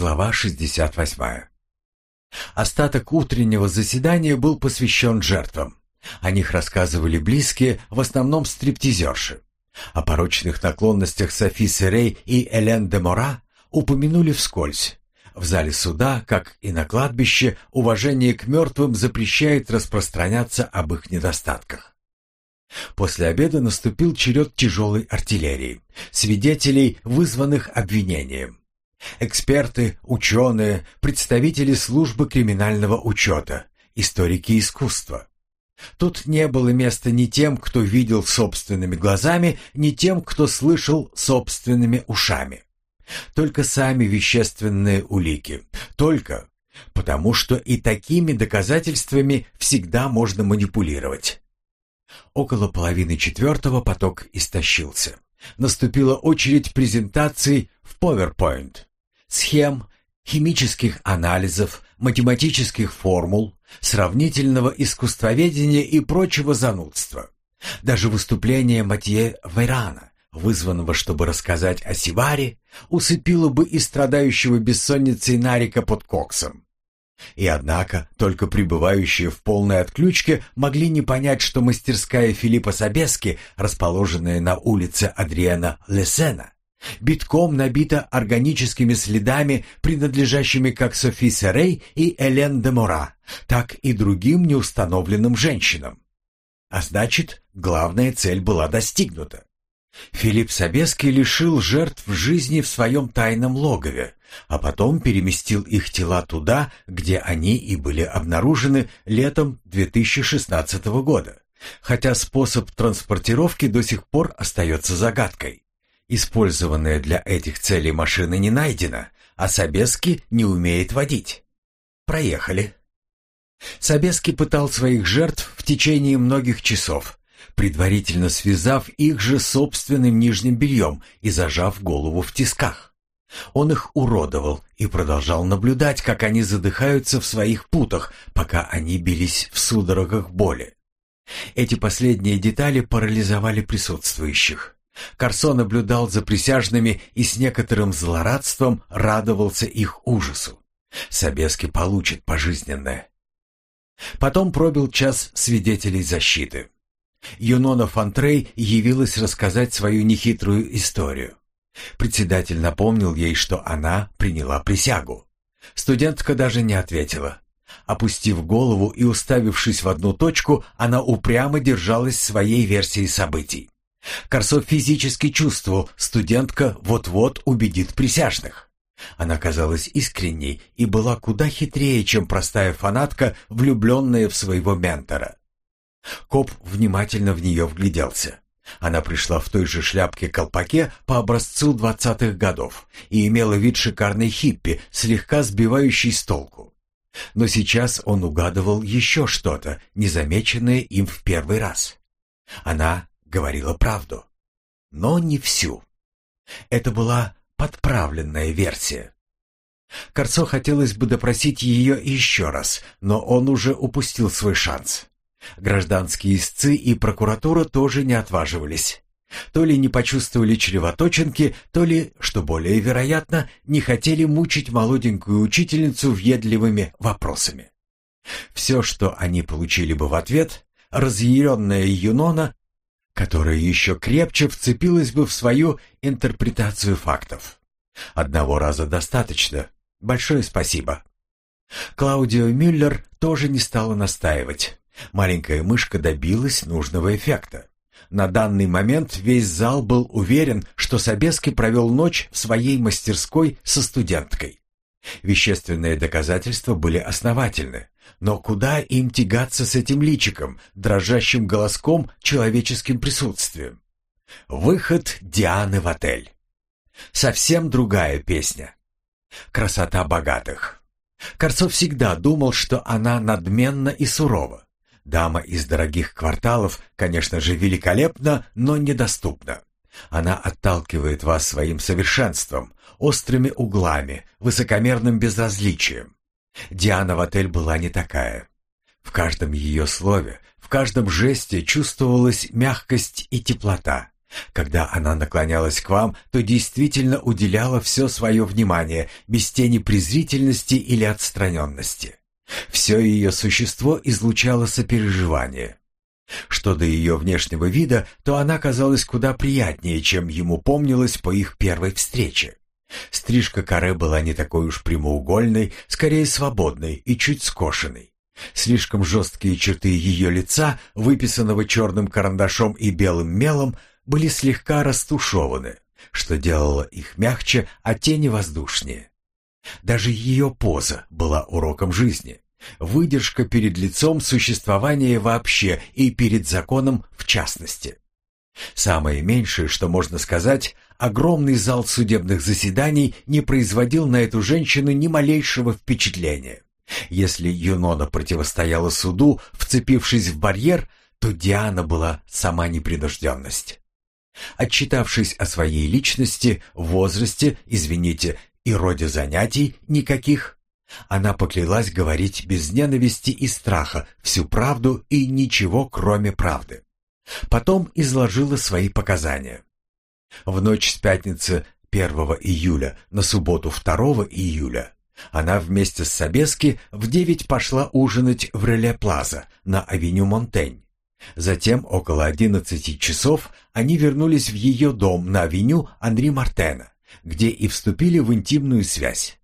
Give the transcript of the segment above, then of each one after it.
Глава 68. Остаток утреннего заседания был посвящен жертвам. О них рассказывали близкие, в основном стриптизерши. О порочных наклонностях Софи Серей и Элен де Мора упомянули вскользь. В зале суда, как и на кладбище, уважение к мертвым запрещает распространяться об их недостатках. После обеда наступил черед тяжелой артиллерии, свидетелей, вызванных обвинением. Эксперты, ученые, представители службы криминального учета, историки искусства. Тут не было места ни тем, кто видел собственными глазами, ни тем, кто слышал собственными ушами. Только сами вещественные улики. Только потому, что и такими доказательствами всегда можно манипулировать. Около половины четвертого поток истощился. Наступила очередь презентаций в PowerPoint. Схем, химических анализов, математических формул, сравнительного искусствоведения и прочего занудства. Даже выступление Матье Вейрана, вызванного, чтобы рассказать о Сиваре, усыпило бы и страдающего бессонницей Нарика под коксом. И однако только пребывающие в полной отключке могли не понять, что мастерская Филиппа Собески, расположенная на улице Адриана Лесена, битком набита органическими следами, принадлежащими как Софи Серей и Элен де Мора, так и другим неустановленным женщинам. А значит, главная цель была достигнута. Филипп Собеский лишил жертв жизни в своем тайном логове, а потом переместил их тела туда, где они и были обнаружены летом 2016 года, хотя способ транспортировки до сих пор остается загадкой. Использованная для этих целей машина не найдена, а Собески не умеет водить. Проехали. Собески пытал своих жертв в течение многих часов, предварительно связав их же собственным нижним бельем и зажав голову в тисках. Он их уродовал и продолжал наблюдать, как они задыхаются в своих путах, пока они бились в судорогах боли. Эти последние детали парализовали присутствующих. Корсо наблюдал за присяжными и с некоторым злорадством радовался их ужасу. Собески получит пожизненное. Потом пробил час свидетелей защиты. Юнона Фантрей явилась рассказать свою нехитрую историю. Председатель напомнил ей, что она приняла присягу. Студентка даже не ответила. Опустив голову и уставившись в одну точку, она упрямо держалась своей версии событий. Корсов физически чувствовал, студентка вот-вот убедит присяжных. Она казалась искренней и была куда хитрее, чем простая фанатка, влюбленная в своего ментора. Коп внимательно в нее вгляделся. Она пришла в той же шляпке-колпаке по образцу двадцатых годов и имела вид шикарной хиппи, слегка сбивающей с толку. Но сейчас он угадывал еще что-то, незамеченное им в первый раз. Она говорила правду, но не всю. Это была подправленная версия. Корцо хотелось бы допросить ее еще раз, но он уже упустил свой шанс. Гражданские истцы и прокуратура тоже не отваживались. То ли не почувствовали чревоточинки, то ли, что более вероятно, не хотели мучить молоденькую учительницу въедливыми вопросами. Все, что они получили бы в ответ, разъяренная Юнона которая еще крепче вцепилась бы в свою интерпретацию фактов. Одного раза достаточно. Большое спасибо. Клаудио Мюллер тоже не стала настаивать. Маленькая мышка добилась нужного эффекта. На данный момент весь зал был уверен, что Собески провел ночь в своей мастерской со студенткой. Вещественные доказательства были основательны, но куда им тягаться с этим личиком, дрожащим голоском, человеческим присутствием? Выход Дианы в отель. Совсем другая песня. Красота богатых. Корцов всегда думал, что она надменна и сурова. Дама из дорогих кварталов, конечно же, великолепна, но недоступна. Она отталкивает вас своим совершенством, острыми углами, высокомерным безразличием. Диана в отель была не такая. В каждом ее слове, в каждом жесте чувствовалась мягкость и теплота, Когда она наклонялась к вам, то действительно уделяла все свое внимание, без тени презрительности или отстраненности. Все ее существо излучало сопереживание. Что до ее внешнего вида, то она казалась куда приятнее, чем ему помнилось по их первой встрече. Стрижка каре была не такой уж прямоугольной, скорее свободной и чуть скошенной. Слишком жесткие черты ее лица, выписанного черным карандашом и белым мелом, были слегка растушеваны, что делало их мягче, а тени воздушнее. Даже ее поза была уроком жизни. Выдержка перед лицом существования вообще и перед законом в частности. Самое меньшее, что можно сказать, огромный зал судебных заседаний не производил на эту женщину ни малейшего впечатления. Если Юнона противостояла суду, вцепившись в барьер, то Диана была сама непринужденность. Отчитавшись о своей личности, возрасте, извините, и роде занятий никаких, она поклялась говорить без ненависти и страха всю правду и ничего, кроме правды. Потом изложила свои показания. В ночь с пятницы 1 июля на субботу 2 июля она вместе с Собески в девять пошла ужинать в Реле-Плаза на авеню Монтень. Затем, около одиннадцати часов, они вернулись в ее дом на авеню Анри Мартена, где и вступили в интимную связь.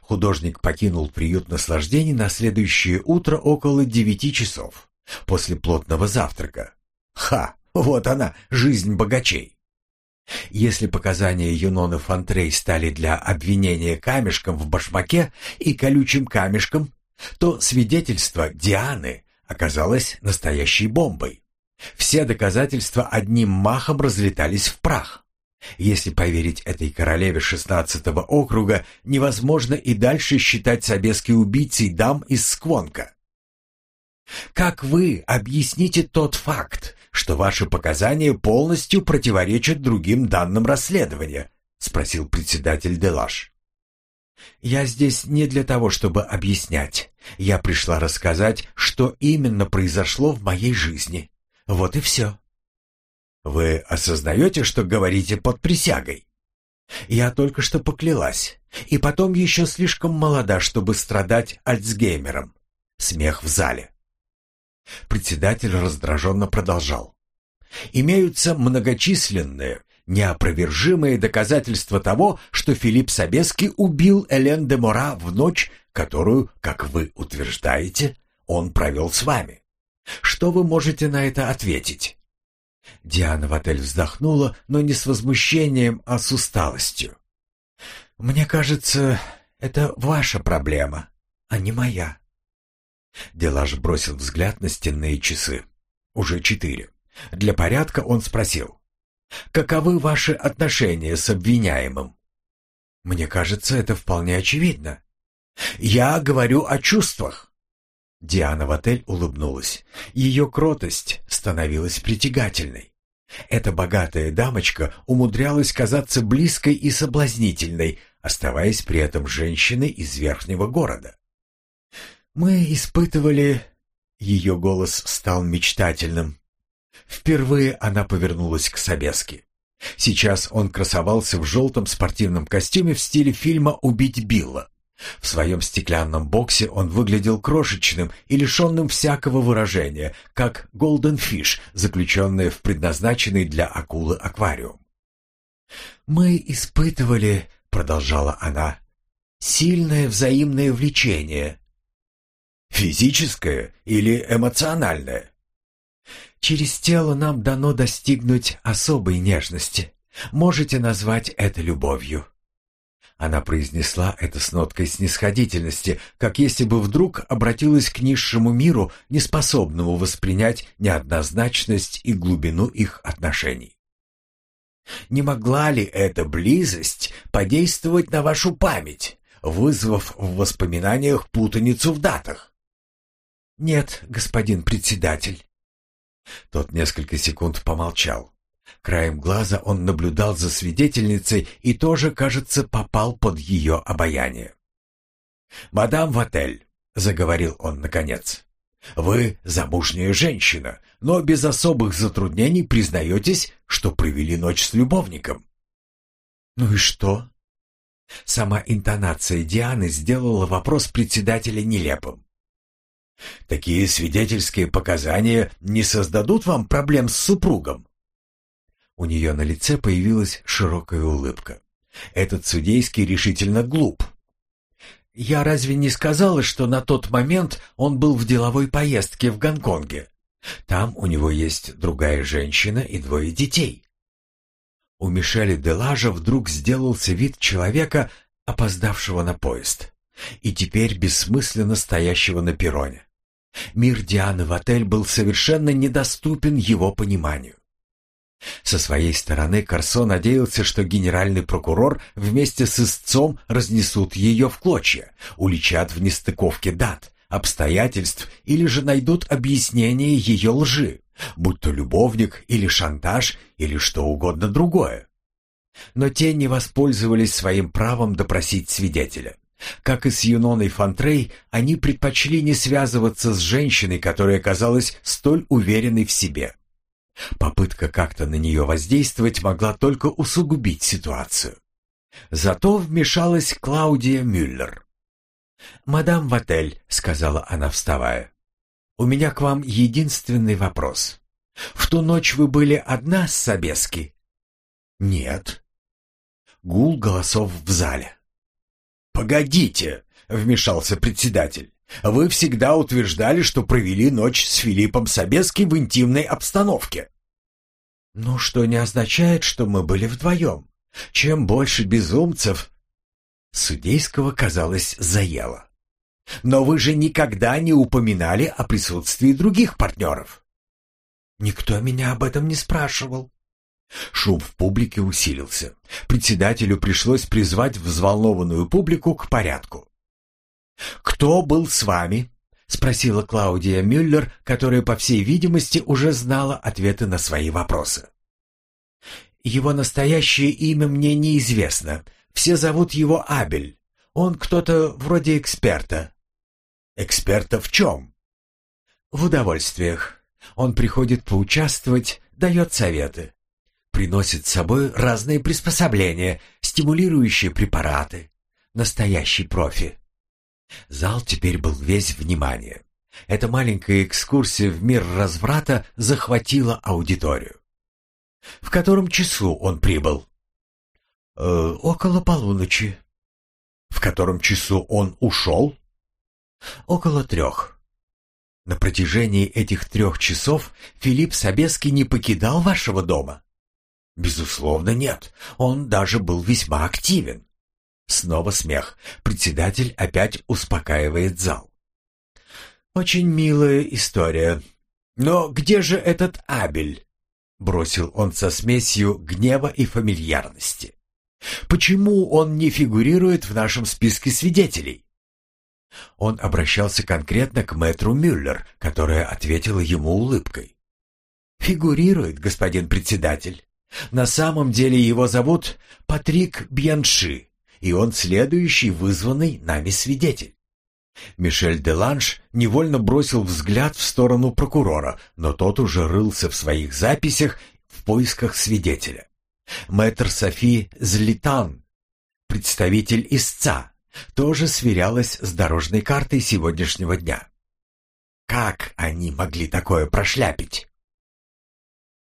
Художник покинул приют наслаждений на следующее утро около девяти часов, после плотного завтрака. Ха! Вот она, жизнь богачей! Если показания Юноны Фонтрей стали для обвинения камешком в башмаке и колючим камешком, то свидетельство Дианы оказалось настоящей бомбой. Все доказательства одним махом разлетались в прах. Если поверить этой королеве шестнадцатого округа, невозможно и дальше считать Собески убийцей дам из Сквонка. Как вы объясните тот факт, что ваши показания полностью противоречат другим данным расследования? спросил председатель Делаш. Я здесь не для того, чтобы объяснять. Я пришла рассказать, что именно произошло в моей жизни. Вот и все. Вы осознаете, что говорите под присягой? Я только что поклялась. И потом еще слишком молода, чтобы страдать Альцгеймером. Смех в зале. Председатель раздраженно продолжал. Имеются многочисленные, неопровержимые доказательства того, что Филипп Собеский убил Элен де Мора в ночь, которую, как вы утверждаете, он провел с вами. Что вы можете на это ответить? Диана в отель вздохнула, но не с возмущением, а с усталостью. «Мне кажется, это ваша проблема, а не моя». Делаж бросил взгляд на стенные часы. Уже четыре. Для порядка он спросил. Каковы ваши отношения с обвиняемым? Мне кажется, это вполне очевидно. Я говорю о чувствах. Диана в отель улыбнулась. Ее кротость становилась притягательной. Эта богатая дамочка умудрялась казаться близкой и соблазнительной, оставаясь при этом женщиной из верхнего города. Мы испытывали... Ее голос стал мечтательным. Впервые она повернулась к Собеске. Сейчас он красовался в желтом спортивном костюме в стиле фильма «Убить Билла». В своем стеклянном боксе он выглядел крошечным и лишенным всякого выражения, как голден фиш, заключенный в предназначенный для акулы аквариум. «Мы испытывали, — продолжала она, — сильное взаимное влечение». «Физическое или эмоциональное?» Через тело нам дано достигнуть особой нежности. Можете назвать это любовью». Она произнесла это с ноткой снисходительности, как если бы вдруг обратилась к низшему миру, неспособному воспринять неоднозначность и глубину их отношений. «Не могла ли эта близость подействовать на вашу память, вызвав в воспоминаниях путаницу в датах?» «Нет, господин председатель. Тот несколько секунд помолчал. Краем глаза он наблюдал за свидетельницей и тоже, кажется, попал под ее обаяние. «Мадам в отель», — заговорил он наконец. Вы замужняя женщина, но без особых затруднений признаетесь, что провели ночь с любовником. Ну и что? Сама интонация Дианы сделала вопрос председателя нелепым. Такие свидетельские показания не создадут вам проблем с супругом. У нее на лице появилась широкая улыбка. Этот судейский решительно глуп. Я разве не сказала, что на тот момент он был в деловой поездке в Гонконге? Там у него есть другая женщина и двое детей. У Мишеля Делажа вдруг сделался вид человека, опоздавшего на поезд, и теперь бессмысленно стоящего на перроне. Мир Дианы в отель был совершенно недоступен его пониманию. Со своей стороны Корсо надеялся, что генеральный прокурор вместе с истцом разнесут ее в клочья, уличат в нестыковке дат, обстоятельств или же найдут объяснение ее лжи, будь то любовник или шантаж или что угодно другое. Но те не воспользовались своим правом допросить свидетеля. Как и с Юноной Фантрей, они предпочли не связываться с женщиной, которая казалась столь уверенной в себе. Попытка как-то на нее воздействовать могла только усугубить ситуацию. Зато вмешалась Клаудия Мюллер. «Мадам в отель», — сказала она, вставая. «У меня к вам единственный вопрос. В ту ночь вы были одна с Собески?» «Нет». Гул голосов в зале. «Погодите», — вмешался председатель. Вы всегда утверждали, что провели ночь с Филиппом Собески в интимной обстановке. Ну, что не означает, что мы были вдвоем. Чем больше безумцев... Судейского, казалось, заело. Но вы же никогда не упоминали о присутствии других партнеров. Никто меня об этом не спрашивал. Шум в публике усилился. Председателю пришлось призвать взволнованную публику к порядку. «Кто был с вами?» — спросила Клаудия Мюллер, которая, по всей видимости, уже знала ответы на свои вопросы. «Его настоящее имя мне неизвестно. Все зовут его Абель. Он кто-то вроде эксперта». «Эксперта в чем?» «В удовольствиях. Он приходит поучаствовать, дает советы. Приносит с собой разные приспособления, стимулирующие препараты. Настоящий профи». Зал теперь был весь внимание. Эта маленькая экскурсия в мир разврата захватила аудиторию. В котором часу он прибыл? Э, около полуночи. В котором часу он ушел? Около трех. На протяжении этих трех часов Филипп Собеский не покидал вашего дома? Безусловно, нет. Он даже был весьма активен. Снова смех. Председатель опять успокаивает зал. «Очень милая история. Но где же этот Абель?» Бросил он со смесью гнева и фамильярности. «Почему он не фигурирует в нашем списке свидетелей?» Он обращался конкретно к мэтру Мюллер, которая ответила ему улыбкой. «Фигурирует, господин председатель. На самом деле его зовут Патрик Бьянши и он следующий вызванный нами свидетель. Мишель Деланш невольно бросил взгляд в сторону прокурора, но тот уже рылся в своих записях в поисках свидетеля. Мэтр Софи Злитан, представитель истца, тоже сверялась с дорожной картой сегодняшнего дня. Как они могли такое прошляпить?